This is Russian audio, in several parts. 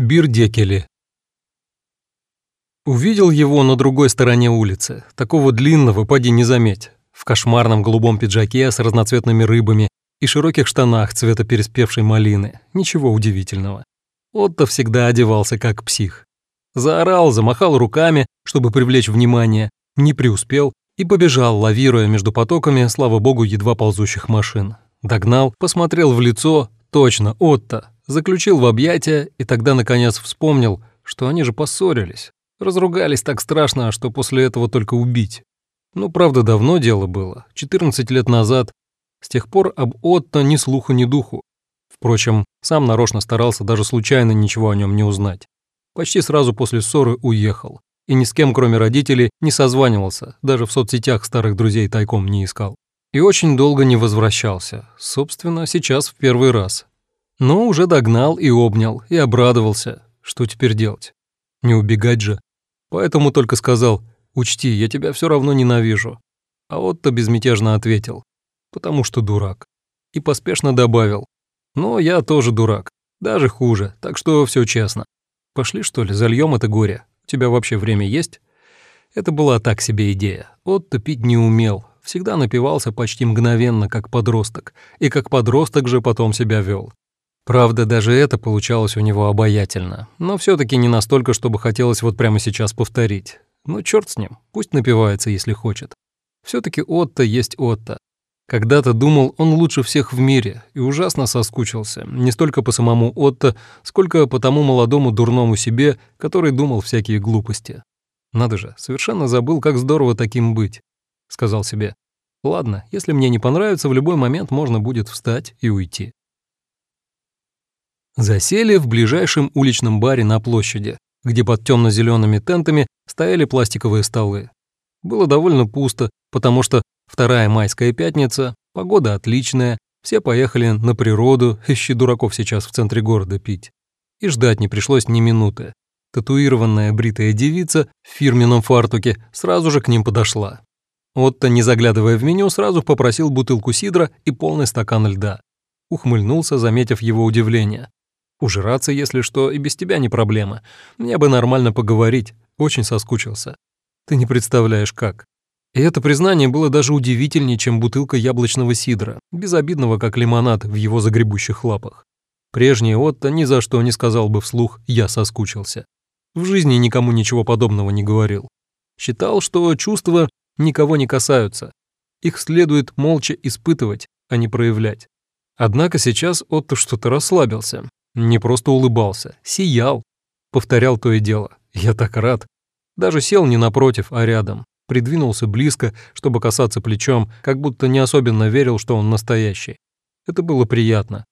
Бирдекели. Увидел его на другой стороне улицы, такого длинного, поди не заметь, в кошмарном голубом пиджаке с разноцветными рыбами и широких штанах цвета переспевшей малины. Ничего удивительного. Отто всегда одевался как псих. Заорал, замахал руками, чтобы привлечь внимание, не преуспел и побежал, лавируя между потоками, слава богу, едва ползущих машин. Догнал, посмотрел в лицо, точно, Отто, заключил в объятия и тогда, наконец, вспомнил, что они же поссорились. Разругались так страшно, что после этого только убить. Ну, правда, давно дело было, 14 лет назад. С тех пор об Отто ни слуха, ни духу. Впрочем, сам нарочно старался даже случайно ничего о нем не узнать. Почти сразу после ссоры уехал. И ни с кем, кроме родителей, не созванивался, даже в соцсетях старых друзей тайком не искал. И очень долго не возвращался. Собственно, сейчас в первый раз. Но уже догнал и обнял, и обрадовался. Что теперь делать? Не убегать же. Поэтому только сказал, учти, я тебя все равно ненавижу. А вот-то безмятежно ответил, потому что дурак. И поспешно добавил, но я тоже дурак, даже хуже, так что все честно. Пошли, что ли, зальем это горе? У тебя вообще время есть? Это была так себе идея. Отто пить не умел, всегда напивался почти мгновенно, как подросток, и как подросток же потом себя вел. Правда, даже это получалось у него обаятельно, но все таки не настолько, чтобы хотелось вот прямо сейчас повторить. Ну, черт с ним, пусть напивается, если хочет. все таки Отто есть Отто. Когда-то думал, он лучше всех в мире, и ужасно соскучился, не столько по самому Отто, сколько по тому молодому дурному себе, который думал всякие глупости. Надо же, совершенно забыл, как здорово таким быть, сказал себе. Ладно, если мне не понравится, в любой момент можно будет встать и уйти. Засели в ближайшем уличном баре на площади, где под темно-зелеными тентами стояли пластиковые столы. Было довольно пусто, потому что вторая майская пятница, погода отличная, все поехали на природу, ищи дураков сейчас в центре города пить. И ждать не пришлось ни минуты. Татуированная бритая девица в фирменном фартуке сразу же к ним подошла. Отто, не заглядывая в меню, сразу попросил бутылку сидра и полный стакан льда. Ухмыльнулся, заметив его удивление. Ужираться, если что, и без тебя не проблема. Мне бы нормально поговорить, очень соскучился. Ты не представляешь, как. И это признание было даже удивительнее, чем бутылка яблочного сидра, безобидного, как лимонад в его загребущих лапах. Прежний Отто ни за что не сказал бы вслух «я соскучился». В жизни никому ничего подобного не говорил. Считал, что чувства никого не касаются. Их следует молча испытывать, а не проявлять. Однако сейчас Отто что-то расслабился, не просто улыбался, сиял. Повторял то и дело. Я так рад. Даже сел не напротив, а рядом. Придвинулся близко, чтобы касаться плечом, как будто не особенно верил, что он настоящий. Это было приятно.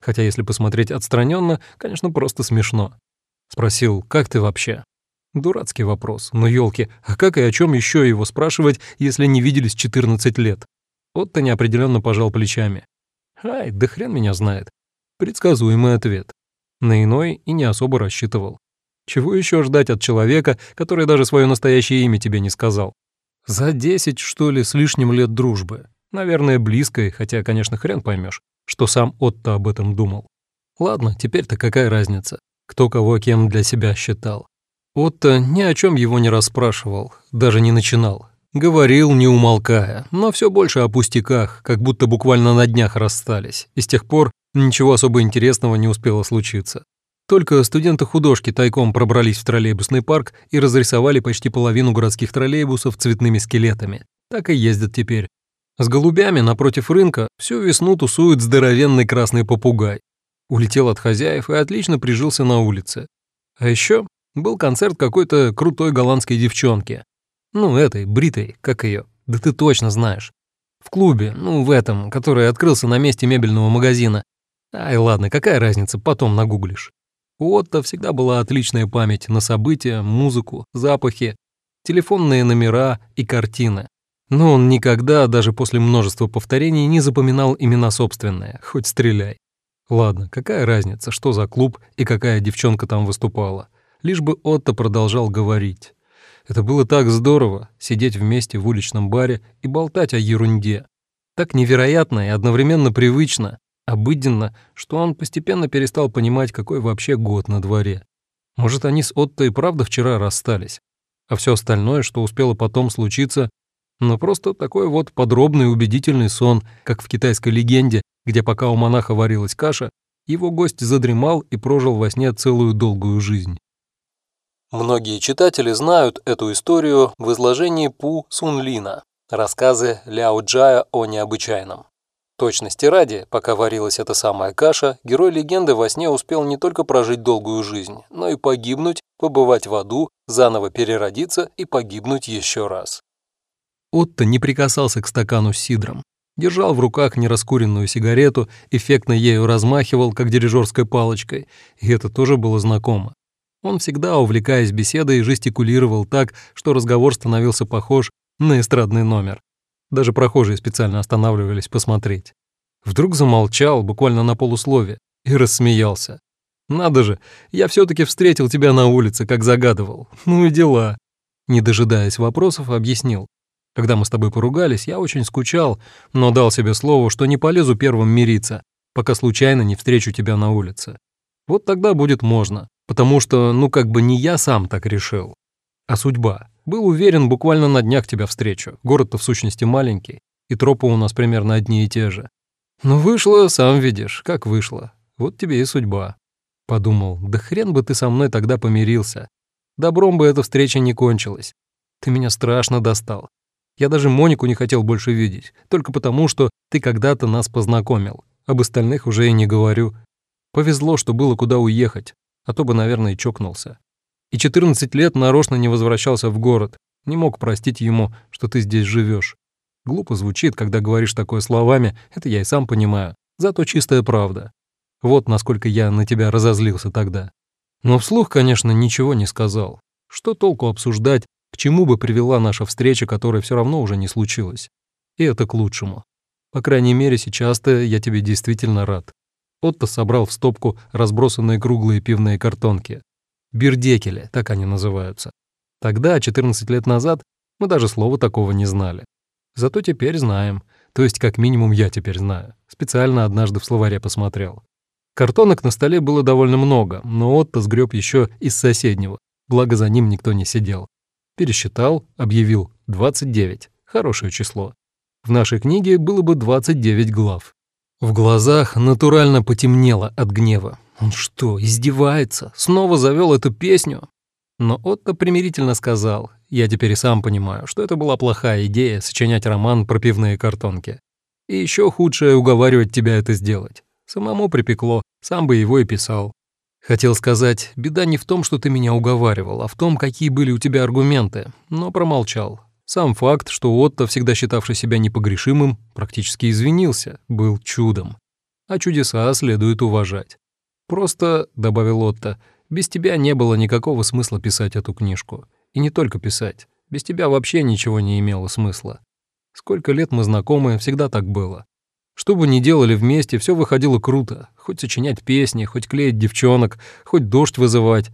Хотя, если посмотреть отстраненно, конечно, просто смешно. Спросил, как ты вообще? Дурацкий вопрос, но елки, а как и о чем еще его спрашивать, если не виделись 14 лет? Вот-то неопределенно пожал плечами. Ай, да хрен меня знает. Предсказуемый ответ. На иной и не особо рассчитывал. Чего еще ждать от человека, который даже свое настоящее имя тебе не сказал? За десять, что ли, с лишним лет дружбы. Наверное, близкой, хотя, конечно, хрен поймешь, что сам Отто об этом думал. Ладно, теперь-то какая разница, кто кого кем для себя считал. Отто ни о чем его не расспрашивал, даже не начинал. Говорил, не умолкая, но все больше о пустяках, как будто буквально на днях расстались, и с тех пор Ничего особо интересного не успело случиться. Только студенты-художки тайком пробрались в троллейбусный парк и разрисовали почти половину городских троллейбусов цветными скелетами. Так и ездят теперь. С голубями напротив рынка всю весну тусует здоровенный красный попугай. Улетел от хозяев и отлично прижился на улице. А еще был концерт какой-то крутой голландской девчонки. Ну, этой, бритой, как ее. Да ты точно знаешь. В клубе, ну, в этом, который открылся на месте мебельного магазина. Ай, ладно, какая разница, потом нагуглишь. У Отто всегда была отличная память на события, музыку, запахи, телефонные номера и картины. Но он никогда, даже после множества повторений, не запоминал имена собственные, хоть стреляй. Ладно, какая разница, что за клуб и какая девчонка там выступала. Лишь бы Отто продолжал говорить. Это было так здорово, сидеть вместе в уличном баре и болтать о ерунде. Так невероятно и одновременно привычно, обыденно, что он постепенно перестал понимать, какой вообще год на дворе. Может, они с Отто и правда вчера расстались, а все остальное, что успело потом случиться, но просто такой вот подробный убедительный сон, как в китайской легенде, где пока у монаха варилась каша, его гость задремал и прожил во сне целую долгую жизнь. Многие читатели знают эту историю в изложении Пу Сунлина, рассказы Ляо Джая о необычайном. Точности ради, пока варилась эта самая каша, герой легенды во сне успел не только прожить долгую жизнь, но и погибнуть, побывать в аду, заново переродиться и погибнуть еще раз. Отто не прикасался к стакану с сидром. Держал в руках нераскуренную сигарету, эффектно ею размахивал, как дирижерской палочкой, и это тоже было знакомо. Он всегда, увлекаясь беседой, жестикулировал так, что разговор становился похож на эстрадный номер. Даже прохожие специально останавливались посмотреть. Вдруг замолчал, буквально на полуслове, и рассмеялся. «Надо же, я все таки встретил тебя на улице, как загадывал. Ну и дела». Не дожидаясь вопросов, объяснил. Когда мы с тобой поругались, я очень скучал, но дал себе слово, что не полезу первым мириться, пока случайно не встречу тебя на улице. Вот тогда будет можно, потому что, ну, как бы не я сам так решил, а судьба. Был уверен, буквально на днях тебя встречу. Город-то в сущности маленький, и тропы у нас примерно одни и те же. Но вышло, сам видишь, как вышло. Вот тебе и судьба. Подумал, да хрен бы ты со мной тогда помирился. Добром бы эта встреча не кончилась. Ты меня страшно достал. Я даже Монику не хотел больше видеть, только потому, что ты когда-то нас познакомил. Об остальных уже и не говорю. Повезло, что было куда уехать, а то бы, наверное, чокнулся. И 14 лет нарочно не возвращался в город, не мог простить ему, что ты здесь живешь. Глупо звучит, когда говоришь такое словами, это я и сам понимаю, зато чистая правда. Вот насколько я на тебя разозлился тогда. Но вслух, конечно, ничего не сказал. Что толку обсуждать, к чему бы привела наша встреча, которая все равно уже не случилась? И это к лучшему. По крайней мере, сейчас-то я тебе действительно рад. Отто собрал в стопку разбросанные круглые пивные картонки. Бирдекели, так они называются. Тогда, 14 лет назад, мы даже слова такого не знали. Зато теперь знаем. То есть, как минимум, я теперь знаю. Специально однажды в словаре посмотрел. Картонок на столе было довольно много, но Отто сгреб еще из соседнего, благо за ним никто не сидел. Пересчитал, объявил 29. Хорошее число. В нашей книге было бы 29 глав. В глазах натурально потемнело от гнева. Он что, издевается? Снова завел эту песню? Но Отто примирительно сказал, я теперь и сам понимаю, что это была плохая идея сочинять роман про пивные картонки. И еще худшее уговаривать тебя это сделать. Самому припекло, сам бы его и писал. Хотел сказать, беда не в том, что ты меня уговаривал, а в том, какие были у тебя аргументы, но промолчал. Сам факт, что Отто, всегда считавший себя непогрешимым, практически извинился, был чудом. А чудеса следует уважать. «Просто», — добавил Отто, — «без тебя не было никакого смысла писать эту книжку. И не только писать. Без тебя вообще ничего не имело смысла. Сколько лет мы знакомы, всегда так было. Что бы ни делали вместе, все выходило круто. Хоть сочинять песни, хоть клеить девчонок, хоть дождь вызывать.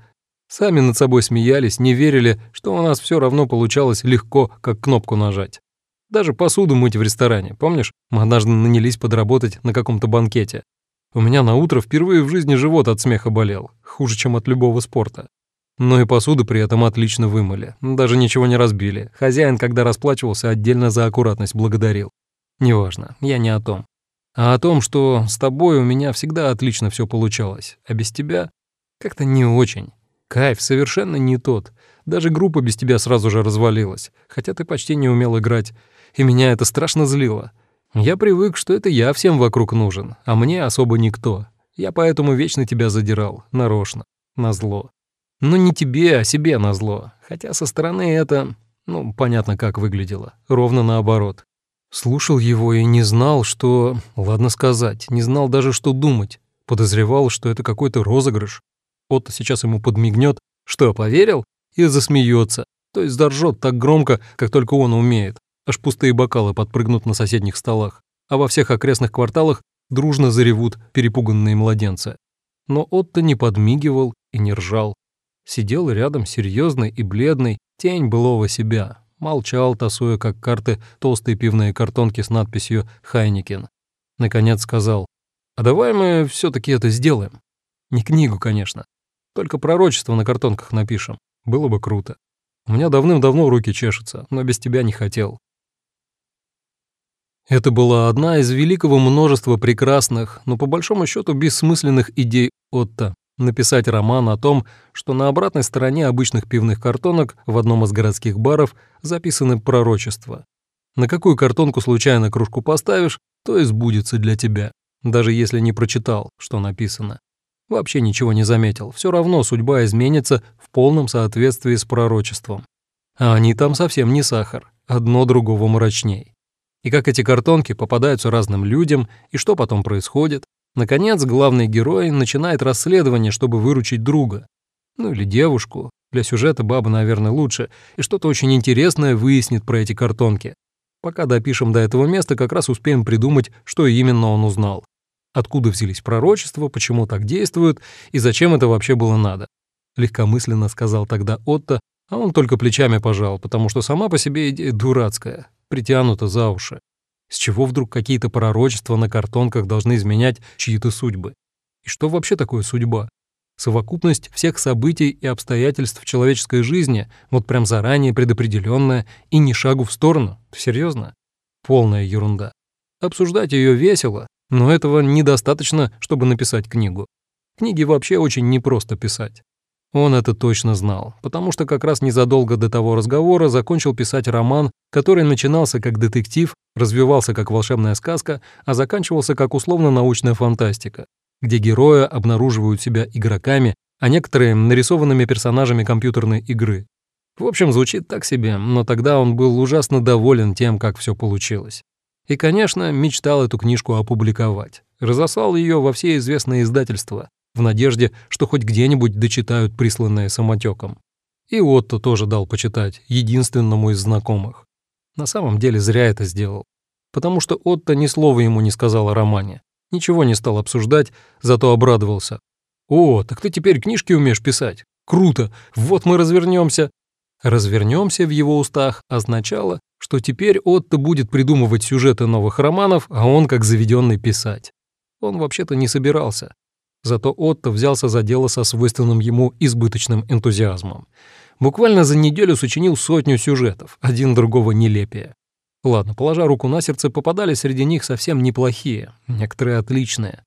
Сами над собой смеялись, не верили, что у нас все равно получалось легко, как кнопку нажать. Даже посуду мыть в ресторане, помнишь? Мы однажды нанялись подработать на каком-то банкете. У меня на утро впервые в жизни живот от смеха болел, хуже, чем от любого спорта. Но и посуду при этом отлично вымыли, даже ничего не разбили. Хозяин, когда расплачивался, отдельно за аккуратность благодарил. Неважно, я не о том а о том, что с тобой у меня всегда отлично все получалось, а без тебя как-то не очень. Кайф совершенно не тот. Даже группа без тебя сразу же развалилась, хотя ты почти не умел играть, и меня это страшно злило. Я привык, что это я всем вокруг нужен, а мне особо никто. Я поэтому вечно тебя задирал, нарочно, назло. Но не тебе, а себе назло, хотя со стороны это, ну, понятно, как выглядело, ровно наоборот. Слушал его и не знал, что... Ладно сказать, не знал даже, что думать. Подозревал, что это какой-то розыгрыш. Отто сейчас ему подмигнет, что, поверил? И засмеется, то есть заржет так громко, как только он умеет. Аж пустые бокалы подпрыгнут на соседних столах, а во всех окрестных кварталах дружно заревут перепуганные младенцы. Но Отто не подмигивал и не ржал. Сидел рядом серьезный и бледный, тень былого себя, Молчал, тасуя как карты толстые пивные картонки с надписью «Хайникен». Наконец сказал, «А давай мы все таки это сделаем. Не книгу, конечно. Только пророчество на картонках напишем. Было бы круто. У меня давным-давно руки чешутся, но без тебя не хотел. Это была одна из великого множества прекрасных, но по большому счету бессмысленных идей Отто написать роман о том, что на обратной стороне обычных пивных картонок в одном из городских баров записаны пророчества. На какую картонку случайно кружку поставишь, то и сбудется для тебя, даже если не прочитал, что написано. Вообще ничего не заметил, все равно судьба изменится в полном соответствии с пророчеством. А они там совсем не сахар, одно другого мрачней и как эти картонки попадаются разным людям, и что потом происходит. Наконец, главный герой начинает расследование, чтобы выручить друга. Ну или девушку. Для сюжета баба, наверное, лучше. И что-то очень интересное выяснит про эти картонки. Пока допишем до этого места, как раз успеем придумать, что именно он узнал. Откуда взялись пророчества, почему так действуют и зачем это вообще было надо. Легкомысленно сказал тогда Отто, а он только плечами пожал, потому что сама по себе идея дурацкая притянуто за уши. С чего вдруг какие-то пророчества на картонках должны изменять чьи-то судьбы? И что вообще такое судьба? Совокупность всех событий и обстоятельств человеческой жизни, вот прям заранее предопределенная и ни шагу в сторону. Серьезно? Полная ерунда. Обсуждать ее весело, но этого недостаточно, чтобы написать книгу. Книги вообще очень непросто писать. Он это точно знал, потому что как раз незадолго до того разговора закончил писать роман, который начинался как детектив, развивался как волшебная сказка, а заканчивался как условно-научная фантастика, где герои обнаруживают себя игроками, а некоторые — нарисованными персонажами компьютерной игры. В общем, звучит так себе, но тогда он был ужасно доволен тем, как все получилось. И, конечно, мечтал эту книжку опубликовать. Разослал ее во все известные издательства, в надежде, что хоть где-нибудь дочитают присланное самотеком. И Отто тоже дал почитать, единственному из знакомых. На самом деле зря это сделал, потому что Отто ни слова ему не сказал о романе, ничего не стал обсуждать, зато обрадовался. «О, так ты теперь книжки умеешь писать? Круто! Вот мы развернемся!» «Развернемся» в его устах означало, что теперь Отто будет придумывать сюжеты новых романов, а он как заведенный писать. Он вообще-то не собирался. Зато Отто взялся за дело со свойственным ему избыточным энтузиазмом. Буквально за неделю сочинил сотню сюжетов, один другого нелепее. Ладно, положа руку на сердце, попадали среди них совсем неплохие, некоторые отличные.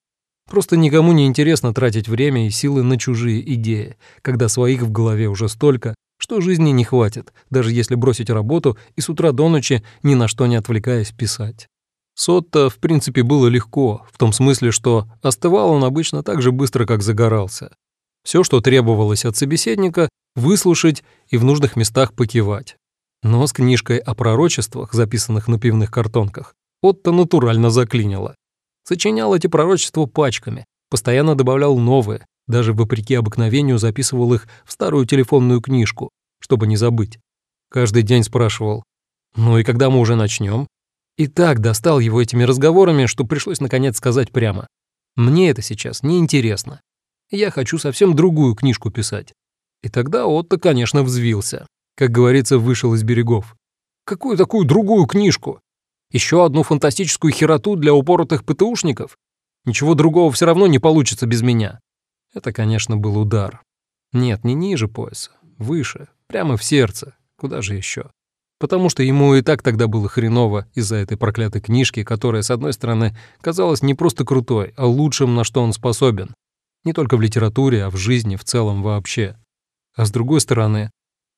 Просто никому не интересно тратить время и силы на чужие идеи, когда своих в голове уже столько, что жизни не хватит, даже если бросить работу и с утра до ночи ни на что не отвлекаясь писать. Сотто, в принципе, было легко, в том смысле, что остывал он обычно так же быстро, как загорался. Все, что требовалось от собеседника, выслушать и в нужных местах покивать. Но с книжкой о пророчествах, записанных на пивных картонках, Отто натурально заклинило. Сочинял эти пророчества пачками, постоянно добавлял новые, даже вопреки обыкновению записывал их в старую телефонную книжку, чтобы не забыть. Каждый день спрашивал, «Ну и когда мы уже начнем? И так достал его этими разговорами, что пришлось наконец сказать прямо. Мне это сейчас не интересно. Я хочу совсем другую книжку писать. И тогда Отто, конечно, взвился. Как говорится, вышел из берегов. Какую такую другую книжку? Еще одну фантастическую хероту для упоротых ПТУшников? Ничего другого все равно не получится без меня. Это, конечно, был удар. Нет, не ниже пояса, выше, прямо в сердце. Куда же еще? Потому что ему и так тогда было хреново из-за этой проклятой книжки, которая, с одной стороны, казалась не просто крутой, а лучшим, на что он способен. Не только в литературе, а в жизни в целом вообще. А с другой стороны,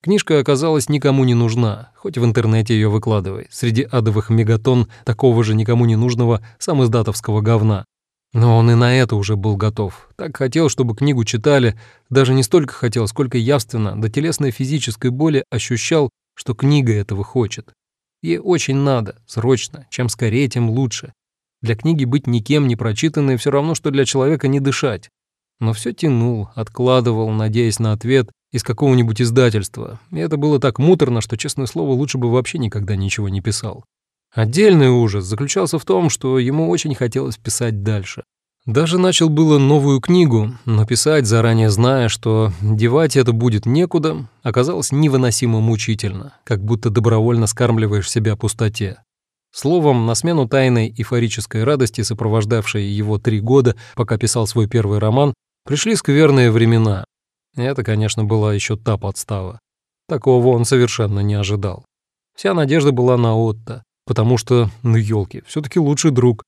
книжка оказалась никому не нужна, хоть в интернете ее выкладывай, среди адовых мегатон такого же никому не нужного самоиздатовского говна. Но он и на это уже был готов. Так хотел, чтобы книгу читали, даже не столько хотел, сколько явственно, до телесной физической боли ощущал, что книга этого хочет. Ей очень надо, срочно, чем скорее, тем лучше. Для книги быть никем не прочитанной все равно, что для человека не дышать. Но все тянул, откладывал, надеясь на ответ из какого-нибудь издательства. И это было так муторно, что, честное слово, лучше бы вообще никогда ничего не писал. Отдельный ужас заключался в том, что ему очень хотелось писать дальше. Даже начал было новую книгу, но писать, заранее зная, что девать это будет некуда, оказалось невыносимо мучительно, как будто добровольно скармливаешь себя пустоте. Словом, на смену тайной эйфорической радости, сопровождавшей его три года, пока писал свой первый роман, пришли скверные времена. Это, конечно, была еще та подстава. Такого он совершенно не ожидал. Вся надежда была на Отто, потому что, ну елки, все таки лучший друг.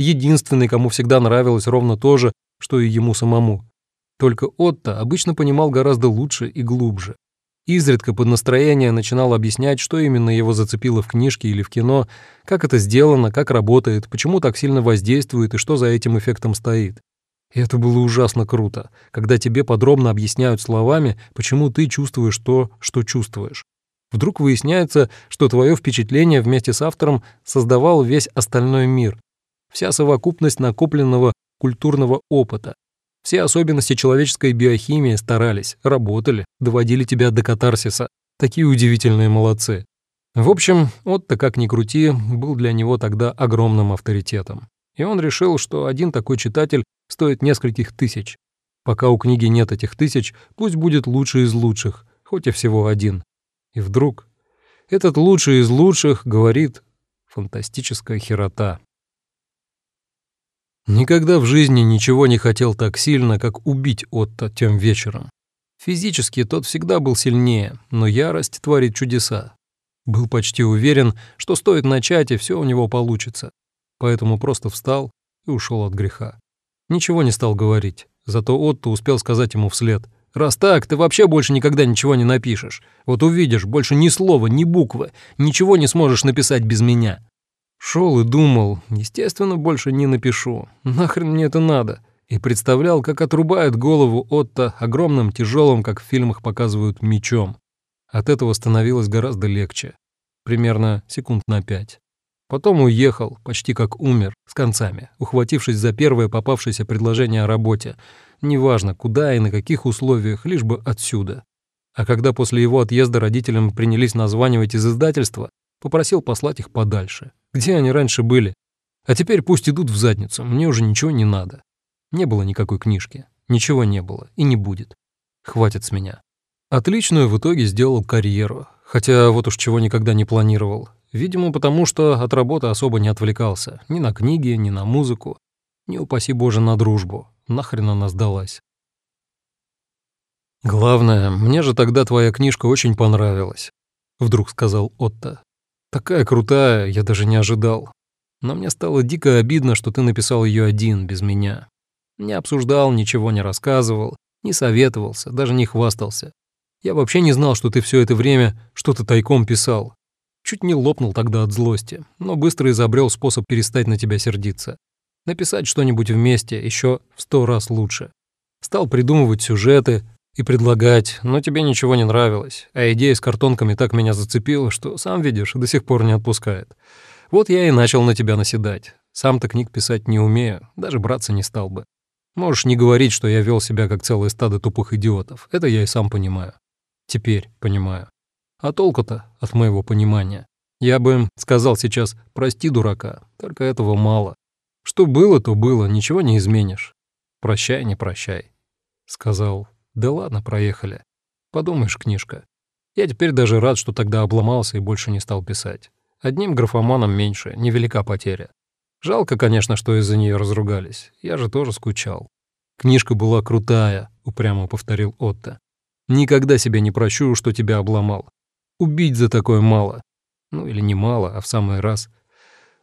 Единственный, кому всегда нравилось ровно то же, что и ему самому. Только Отто обычно понимал гораздо лучше и глубже. Изредка под настроение начинал объяснять, что именно его зацепило в книжке или в кино, как это сделано, как работает, почему так сильно воздействует и что за этим эффектом стоит. И это было ужасно круто, когда тебе подробно объясняют словами, почему ты чувствуешь то, что чувствуешь. Вдруг выясняется, что твое впечатление вместе с автором создавал весь остальной мир, вся совокупность накопленного культурного опыта. Все особенности человеческой биохимии старались, работали, доводили тебя до катарсиса. Такие удивительные молодцы. В общем, Отто, как ни крути, был для него тогда огромным авторитетом. И он решил, что один такой читатель стоит нескольких тысяч. Пока у книги нет этих тысяч, пусть будет лучший из лучших, хоть и всего один. И вдруг этот лучший из лучших говорит фантастическая херота. Никогда в жизни ничего не хотел так сильно, как убить Отто тем вечером. Физически тот всегда был сильнее, но ярость творит чудеса. Был почти уверен, что стоит начать, и все у него получится. Поэтому просто встал и ушел от греха. Ничего не стал говорить, зато Отто успел сказать ему вслед — Раз так, ты вообще больше никогда ничего не напишешь. Вот увидишь, больше ни слова, ни буквы, ничего не сможешь написать без меня». Шел и думал, естественно, больше не напишу. Нахрен мне это надо? И представлял, как отрубает голову Отто огромным, тяжелым, как в фильмах показывают, мечом. От этого становилось гораздо легче. Примерно секунд на пять. Потом уехал, почти как умер, с концами, ухватившись за первое попавшееся предложение о работе, неважно куда и на каких условиях, лишь бы отсюда. А когда после его отъезда родителям принялись названивать из издательства, попросил послать их подальше. Где они раньше были? А теперь пусть идут в задницу, мне уже ничего не надо. Не было никакой книжки, ничего не было и не будет. Хватит с меня. Отличную в итоге сделал карьеру, хотя вот уж чего никогда не планировал. Видимо, потому что от работы особо не отвлекался, ни на книги, ни на музыку, ни, упаси боже, на дружбу. Нахрен она сдалась. «Главное, мне же тогда твоя книжка очень понравилась», — вдруг сказал Отто. «Такая крутая, я даже не ожидал. Но мне стало дико обидно, что ты написал ее один, без меня. Не обсуждал, ничего не рассказывал, не советовался, даже не хвастался. Я вообще не знал, что ты все это время что-то тайком писал. Чуть не лопнул тогда от злости, но быстро изобрел способ перестать на тебя сердиться. Написать что-нибудь вместе еще в сто раз лучше. Стал придумывать сюжеты и предлагать, но тебе ничего не нравилось, а идея с картонками так меня зацепила, что, сам видишь, до сих пор не отпускает. Вот я и начал на тебя наседать. Сам-то книг писать не умею, даже браться не стал бы. Можешь не говорить, что я вел себя как целое стадо тупых идиотов, это я и сам понимаю. Теперь понимаю. А толку-то от моего понимания? Я бы сказал сейчас «прости, дурака», только этого мало. Что было, то было, ничего не изменишь. Прощай, не прощай. Сказал, да ладно, проехали. Подумаешь, книжка. Я теперь даже рад, что тогда обломался и больше не стал писать. Одним графоманом меньше, невелика потеря. Жалко, конечно, что из-за нее разругались. Я же тоже скучал. Книжка была крутая, упрямо повторил Отто. Никогда себе не прощу, что тебя обломал. Убить за такое мало. Ну или не мало, а в самый раз.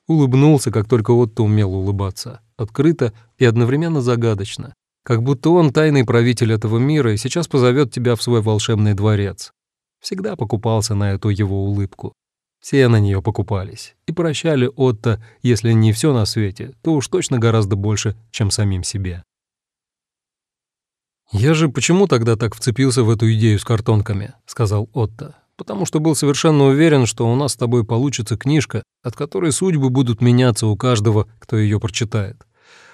Улыбнулся, как только Отто умел улыбаться. Открыто и одновременно загадочно. Как будто он тайный правитель этого мира и сейчас позовет тебя в свой волшебный дворец. Всегда покупался на эту его улыбку. Все на нее покупались. И прощали Отто, если не все на свете, то уж точно гораздо больше, чем самим себе. «Я же почему тогда так вцепился в эту идею с картонками?» — сказал Отто потому что был совершенно уверен, что у нас с тобой получится книжка, от которой судьбы будут меняться у каждого, кто ее прочитает.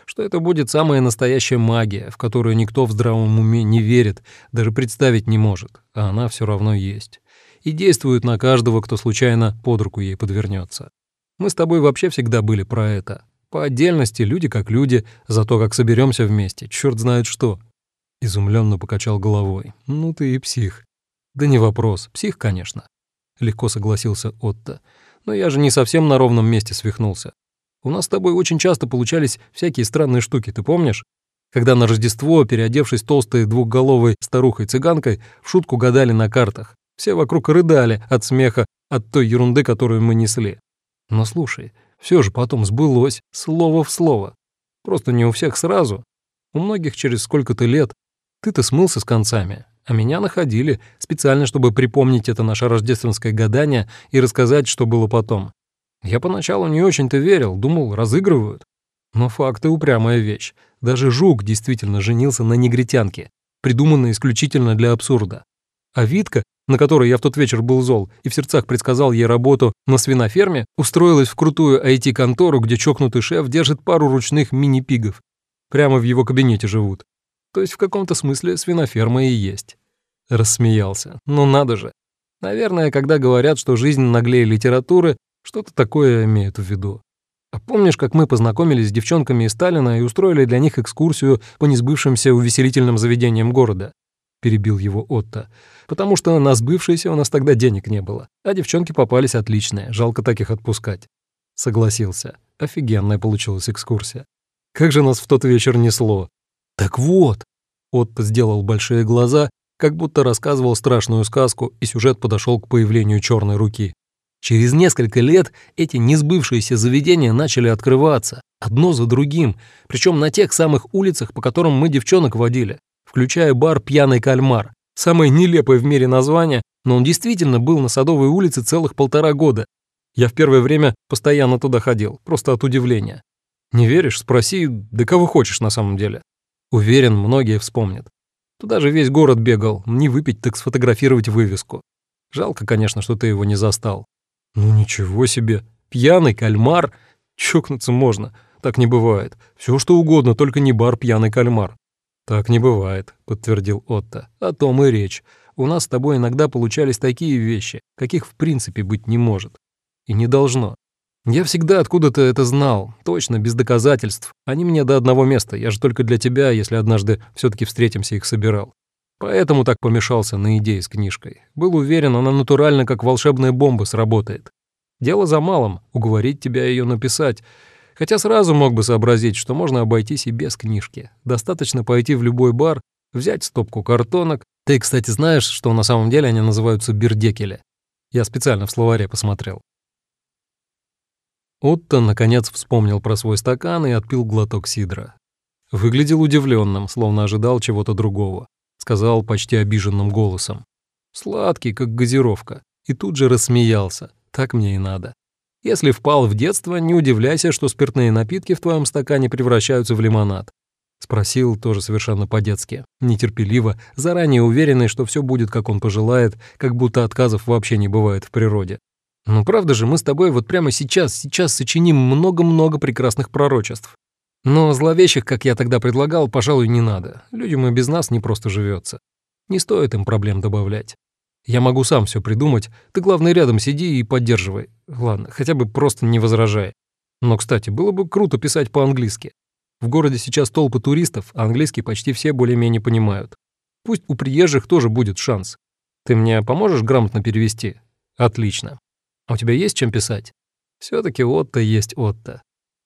Что это будет самая настоящая магия, в которую никто в здравом уме не верит, даже представить не может, а она все равно есть. И действует на каждого, кто случайно под руку ей подвернется. Мы с тобой вообще всегда были про это. По отдельности люди как люди, за то, как соберемся вместе, черт знает что. Изумленно покачал головой. Ну ты и псих. «Да не вопрос. Псих, конечно», — легко согласился Отто. «Но я же не совсем на ровном месте свихнулся. У нас с тобой очень часто получались всякие странные штуки, ты помнишь? когда на Рождество, переодевшись толстой двухголовой старухой-цыганкой, в шутку гадали на картах. Все вокруг рыдали от смеха от той ерунды, которую мы несли. Но слушай, все же потом сбылось, слово в слово. Просто не у всех сразу. У многих через сколько-то лет. Ты-то смылся с концами, а меня находили специально, чтобы припомнить это наше рождественское гадание и рассказать, что было потом. Я поначалу не очень-то верил, думал, разыгрывают. Но факты упрямая вещь. Даже Жук действительно женился на негритянке, придуманной исключительно для абсурда. А Витка, на которой я в тот вечер был зол и в сердцах предсказал ей работу на свиноферме, устроилась в крутую IT-контору, где чокнутый шеф держит пару ручных мини-пигов. Прямо в его кабинете живут. То есть в каком-то смысле свиноферма и есть. Рассмеялся. Ну надо же. Наверное, когда говорят, что жизнь наглее литературы, что-то такое имеют в виду. А помнишь, как мы познакомились с девчонками из Сталина и устроили для них экскурсию по несбывшимся увеселительным заведениям города? Перебил его Отто. Потому что на сбывшиеся у нас тогда денег не было, а девчонки попались отличные, жалко таких отпускать. Согласился. Офигенная получилась экскурсия. Как же нас в тот вечер несло. Так вот, Отто сделал большие глаза, как будто рассказывал страшную сказку, и сюжет подошел к появлению черной руки. Через несколько лет эти несбывшиеся заведения начали открываться, одно за другим, причем на тех самых улицах, по которым мы девчонок водили, включая бар «Пьяный кальмар». Самое нелепое в мире название, но он действительно был на Садовой улице целых полтора года. Я в первое время постоянно туда ходил, просто от удивления. Не веришь? Спроси, да кого хочешь на самом деле. Уверен, многие вспомнят. Туда же весь город бегал, не выпить, так сфотографировать вывеску. Жалко, конечно, что ты его не застал. Ну ничего себе, пьяный кальмар? Чокнуться можно, так не бывает. Все что угодно, только не бар пьяный кальмар. Так не бывает, подтвердил Отто. О том и речь. У нас с тобой иногда получались такие вещи, каких в принципе быть не может. И не должно. Я всегда откуда-то это знал, точно, без доказательств. Они мне до одного места, я же только для тебя, если однажды все таки встретимся, их собирал. Поэтому так помешался на идее с книжкой. Был уверен, она натурально как волшебная бомба сработает. Дело за малым — уговорить тебя ее написать. Хотя сразу мог бы сообразить, что можно обойтись и без книжки. Достаточно пойти в любой бар, взять стопку картонок. Ты, кстати, знаешь, что на самом деле они называются бирдекели? Я специально в словаре посмотрел. Отто, наконец, вспомнил про свой стакан и отпил глоток сидра. Выглядел удивленным, словно ожидал чего-то другого сказал почти обиженным голосом. Сладкий, как газировка. И тут же рассмеялся. Так мне и надо. Если впал в детство, не удивляйся, что спиртные напитки в твоем стакане превращаются в лимонад. Спросил тоже совершенно по-детски, нетерпеливо, заранее уверенный, что все будет, как он пожелает, как будто отказов вообще не бывает в природе. Ну правда же, мы с тобой вот прямо сейчас, сейчас сочиним много-много прекрасных пророчеств. Но зловещих, как я тогда предлагал, пожалуй, не надо. Людям и без нас не просто живется. Не стоит им проблем добавлять. Я могу сам все придумать, ты, главное, рядом сиди и поддерживай. Ладно, хотя бы просто не возражай. Но, кстати, было бы круто писать по-английски. В городе сейчас толпы туристов, а английский почти все более-менее понимают. Пусть у приезжих тоже будет шанс. Ты мне поможешь грамотно перевести? Отлично. А у тебя есть чем писать? все таки Отто есть Отто.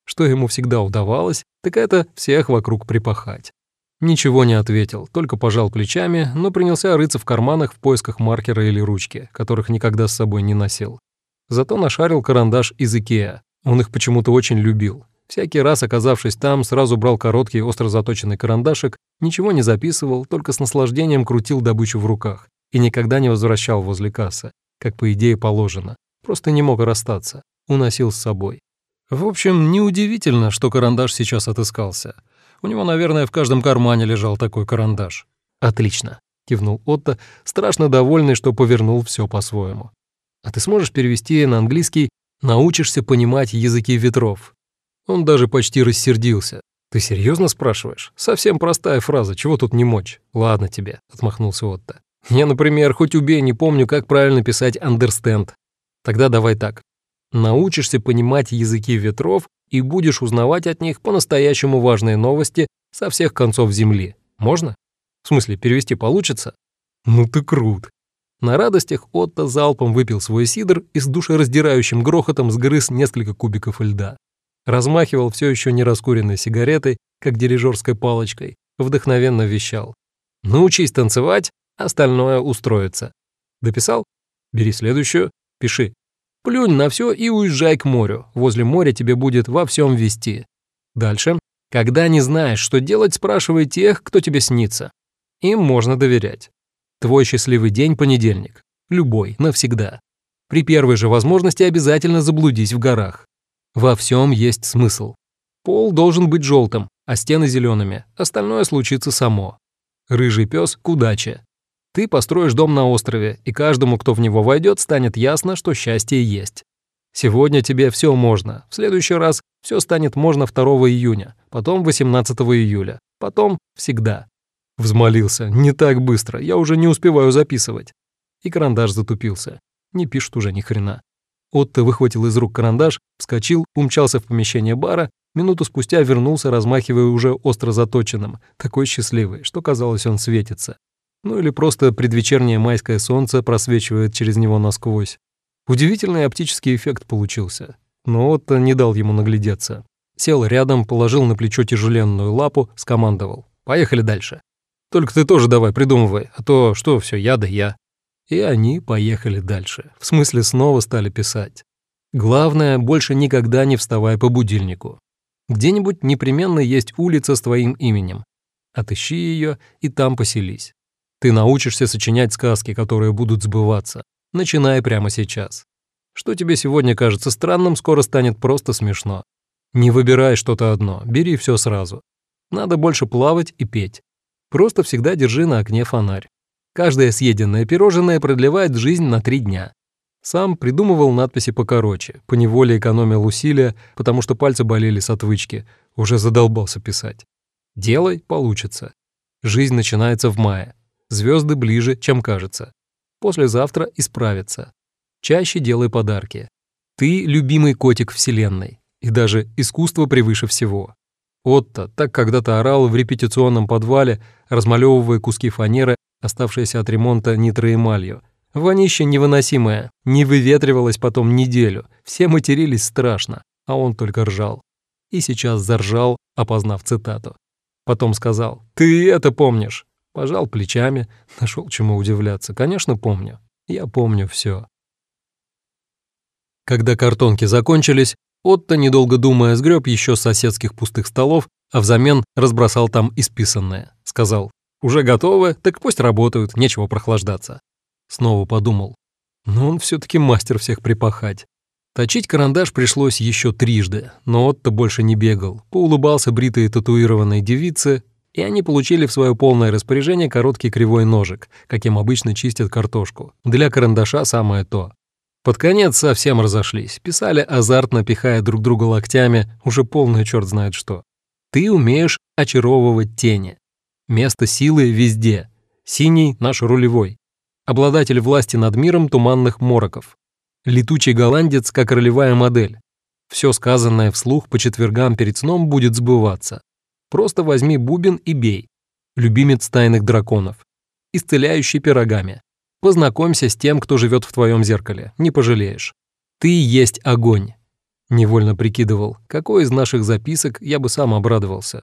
Что ему всегда удавалось, так это всех вокруг припахать. Ничего не ответил, только пожал плечами, но принялся рыться в карманах в поисках маркера или ручки, которых никогда с собой не носил. Зато нашарил карандаш из Икеа. Он их почему-то очень любил. Всякий раз, оказавшись там, сразу брал короткий остро заточенный карандашик, ничего не записывал, только с наслаждением крутил добычу в руках и никогда не возвращал возле кассы, как по идее положено. Просто не мог расстаться, уносил с собой. В общем, неудивительно, что карандаш сейчас отыскался. У него, наверное, в каждом кармане лежал такой карандаш. «Отлично», — кивнул Отто, страшно довольный, что повернул все по-своему. «А ты сможешь перевести на английский «научишься понимать языки ветров»?» Он даже почти рассердился. «Ты серьезно спрашиваешь? Совсем простая фраза, чего тут не мочь?» «Ладно тебе», — отмахнулся Отто. «Я, например, хоть убей, не помню, как правильно писать «understand». Тогда давай так научишься понимать языки ветров и будешь узнавать от них по-настоящему важные новости со всех концов Земли. Можно? В смысле, перевести получится? Ну ты крут. На радостях Отто залпом выпил свой сидр и с душераздирающим грохотом сгрыз несколько кубиков льда. размахивал все еще не раскуренной сигаретой, как дирижерской палочкой, вдохновенно вещал. «Научись танцевать, остальное устроится». Дописал? Бери следующую, пиши. Плюнь на все и уезжай к морю. Возле моря тебе будет во всем вести. Дальше. Когда не знаешь, что делать, спрашивай тех, кто тебе снится. Им можно доверять. Твой счастливый день – понедельник. Любой, навсегда. При первой же возможности обязательно заблудись в горах. Во всем есть смысл. Пол должен быть желтым, а стены зелеными. Остальное случится само. Рыжий пес к удаче. Ты построишь дом на острове, и каждому, кто в него войдет, станет ясно, что счастье есть. Сегодня тебе все можно, в следующий раз все станет можно 2 июня, потом 18 июля, потом всегда. Взмолился, не так быстро, я уже не успеваю записывать. И карандаш затупился. Не пишет уже ни хрена. Отто выхватил из рук карандаш, вскочил, умчался в помещение бара, минуту спустя вернулся, размахивая уже остро заточенным, такой счастливый, что казалось, он светится. Ну или просто предвечернее майское солнце просвечивает через него насквозь. Удивительный оптический эффект получился. Но Отто не дал ему наглядеться. Сел рядом, положил на плечо тяжеленную лапу, скомандовал. «Поехали дальше. Только ты тоже давай придумывай, а то что все я да я». И они поехали дальше. В смысле, снова стали писать. Главное, больше никогда не вставай по будильнику. Где-нибудь непременно есть улица с твоим именем. Отыщи ее и там поселись. Ты научишься сочинять сказки, которые будут сбываться. Начинай прямо сейчас. Что тебе сегодня кажется странным, скоро станет просто смешно. Не выбирай что-то одно, бери все сразу. Надо больше плавать и петь. Просто всегда держи на окне фонарь. Каждое съеденное пирожное продлевает жизнь на три дня. Сам придумывал надписи покороче, поневоле экономил усилия, потому что пальцы болели с отвычки, уже задолбался писать. Делай, получится. Жизнь начинается в мае. Звезды ближе, чем кажется. Послезавтра исправится. Чаще делай подарки. Ты любимый котик Вселенной. И даже искусство превыше всего. Отто так когда-то орал в репетиционном подвале, размалевывая куски фанеры, оставшиеся от ремонта нитроэмалью. Вонище невыносимое, не выветривалось потом неделю, все матерились страшно, а он только ржал. И сейчас заржал, опознав цитату. Потом сказал «Ты это помнишь?» Пожал плечами, нашел чему удивляться. Конечно, помню. Я помню все. Когда картонки закончились, Отто, недолго думая, сгреб еще соседских пустых столов, а взамен разбросал там исписанное. Сказал, «Уже готовы? Так пусть работают, нечего прохлаждаться». Снова подумал, но он все-таки мастер всех припахать. Точить карандаш пришлось еще трижды, но Отто больше не бегал, поулыбался бритой татуированной девице и они получили в свое полное распоряжение короткий кривой ножик, каким обычно чистят картошку. Для карандаша самое то. Под конец совсем разошлись, писали азартно, пихая друг друга локтями, уже полный черт знает что. Ты умеешь очаровывать тени. Место силы везде. Синий — наш рулевой. Обладатель власти над миром туманных мороков. Летучий голландец как ролевая модель. Все сказанное вслух по четвергам перед сном будет сбываться. Просто возьми бубен и бей. Любимец тайных драконов. Исцеляющий пирогами. Познакомься с тем, кто живет в твоем зеркале. Не пожалеешь. Ты есть огонь. Невольно прикидывал, какой из наших записок я бы сам обрадовался.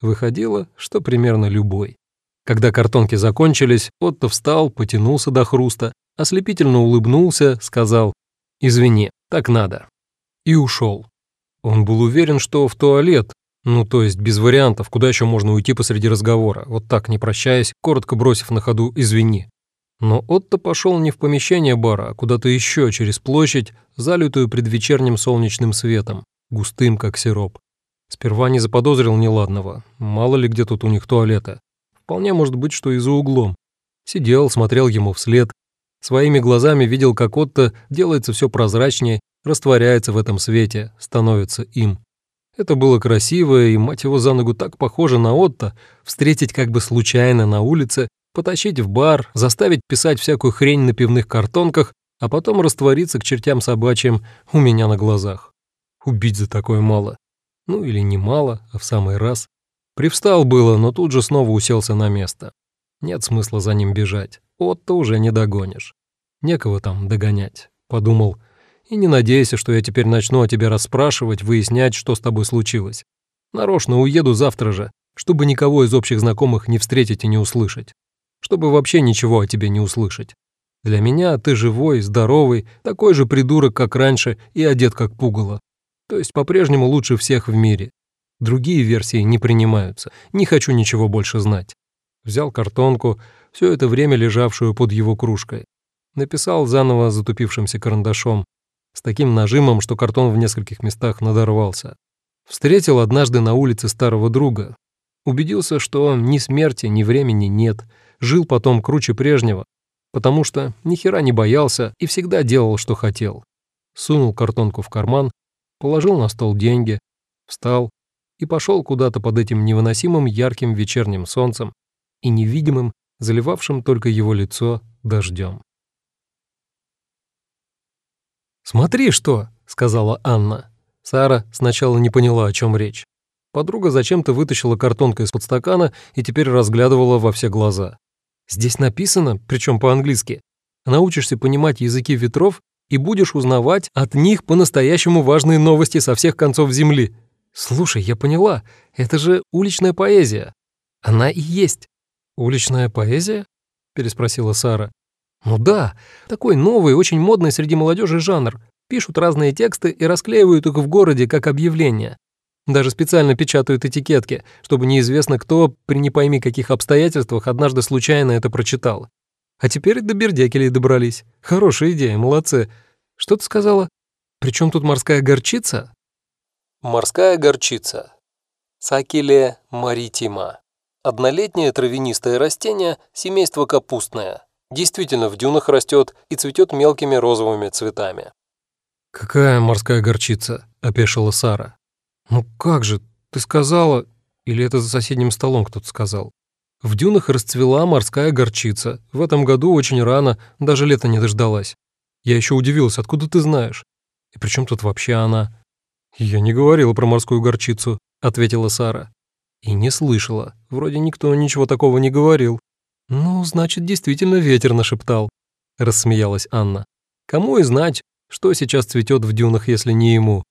Выходило, что примерно любой. Когда картонки закончились, Отто встал, потянулся до хруста, ослепительно улыбнулся, сказал «Извини, так надо». И ушел. Он был уверен, что в туалет, ну, то есть без вариантов, куда еще можно уйти посреди разговора, вот так, не прощаясь, коротко бросив на ходу «извини». Но Отто пошел не в помещение бара, а куда-то еще через площадь, залитую предвечерним солнечным светом, густым, как сироп. Сперва не заподозрил неладного, мало ли где тут у них туалета. Вполне может быть, что и за углом. Сидел, смотрел ему вслед, своими глазами видел, как Отто делается все прозрачнее, растворяется в этом свете, становится им. Это было красиво, и, мать его за ногу, так похоже на Отто, встретить как бы случайно на улице, потащить в бар, заставить писать всякую хрень на пивных картонках, а потом раствориться к чертям собачьим у меня на глазах. Убить за такое мало. Ну или не мало, а в самый раз. Привстал было, но тут же снова уселся на место. Нет смысла за ним бежать. Отто уже не догонишь. Некого там догонять, подумал И не надейся, что я теперь начну о тебе расспрашивать, выяснять, что с тобой случилось. Нарочно уеду завтра же, чтобы никого из общих знакомых не встретить и не услышать. Чтобы вообще ничего о тебе не услышать. Для меня ты живой, здоровый, такой же придурок, как раньше, и одет как пугало. То есть по-прежнему лучше всех в мире. Другие версии не принимаются. Не хочу ничего больше знать. Взял картонку, все это время лежавшую под его кружкой. Написал заново затупившимся карандашом, с таким нажимом, что картон в нескольких местах надорвался. Встретил однажды на улице старого друга. Убедился, что ни смерти, ни времени нет. Жил потом круче прежнего, потому что ни хера не боялся и всегда делал, что хотел. Сунул картонку в карман, положил на стол деньги, встал и пошел куда-то под этим невыносимым ярким вечерним солнцем и невидимым, заливавшим только его лицо дождем. «Смотри, что!» — сказала Анна. Сара сначала не поняла, о чем речь. Подруга зачем-то вытащила картонку из-под стакана и теперь разглядывала во все глаза. «Здесь написано, причем по-английски, научишься понимать языки ветров и будешь узнавать от них по-настоящему важные новости со всех концов Земли. Слушай, я поняла, это же уличная поэзия. Она и есть». «Уличная поэзия?» — переспросила Сара. «Ну да, такой новый, очень модный среди молодежи жанр. Пишут разные тексты и расклеивают их в городе как объявления. Даже специально печатают этикетки, чтобы неизвестно кто при не пойми каких обстоятельствах однажды случайно это прочитал. А теперь до Бердякелей добрались. Хорошая идея, молодцы. Что ты сказала? Причем тут морская горчица? Морская горчица. Сакиле маритима. Однолетнее травянистое растение семейства капустное. Действительно, в дюнах растет и цветет мелкими розовыми цветами. «Какая морская горчица?» – опешила Сара. «Ну как же, ты сказала...» Или это за соседним столом кто-то сказал? В дюнах расцвела морская горчица. В этом году очень рано, даже лета не дождалась. Я еще удивился, откуда ты знаешь? И при чем тут вообще она? Я не говорила про морскую горчицу, ответила Сара. И не слышала. Вроде никто ничего такого не говорил. Ну, значит, действительно ветер нашептал, рассмеялась Анна. Кому и знать, что сейчас цветет в дюнах, если не ему?